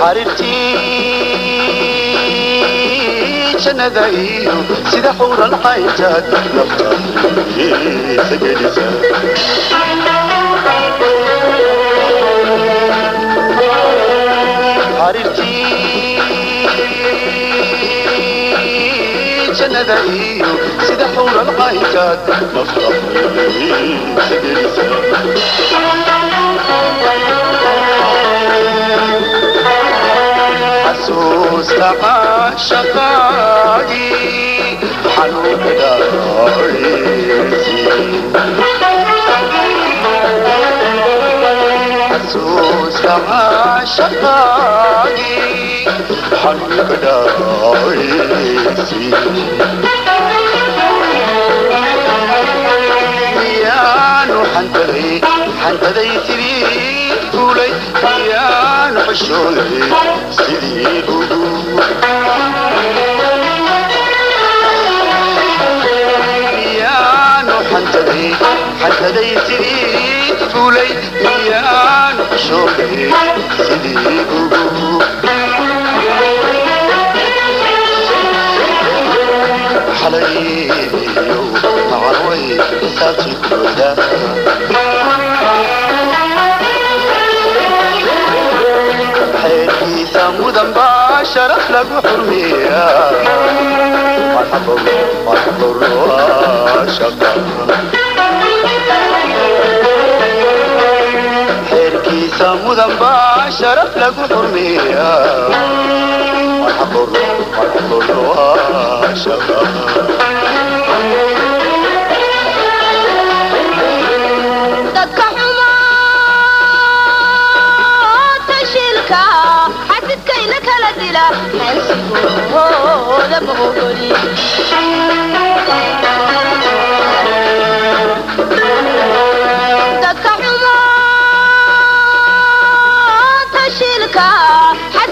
xariirtii jannadaiyo sida xuuran haytaad nafta iisa gelisa جندا إيو سيدا حول القايتات مفرح سجلسا لقى شقائي حنوك دارتي حسوس لقى شقائي حنوك دارتي يانو حنتري حنتري تري قولي يانو حشولي سيدي قولي حتى ليسري وليدي انا شوقي سيدي حليلي وعروي ساتي كودا حياتي سمودا مباشر اخلق حرمية مرحبا مرحبا شكرا ثمود انباع شرف لقوا حرمية والحق والحق الرواء شباب حتتكيلك هلا دلا حنسيبو هو دبغو قولي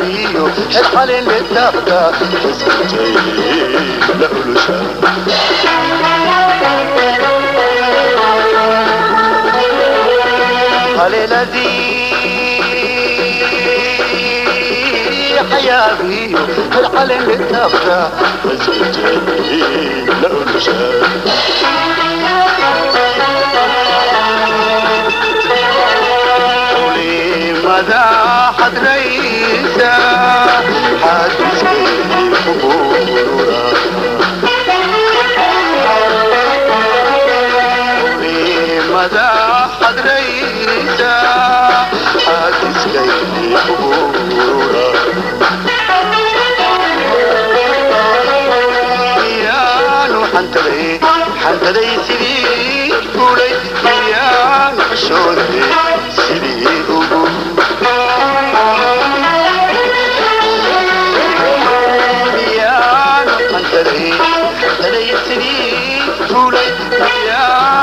حبيبه الحال اللي الدهده حزبتي لا حالي لذيذ حيا بيه الحال اللي الدهده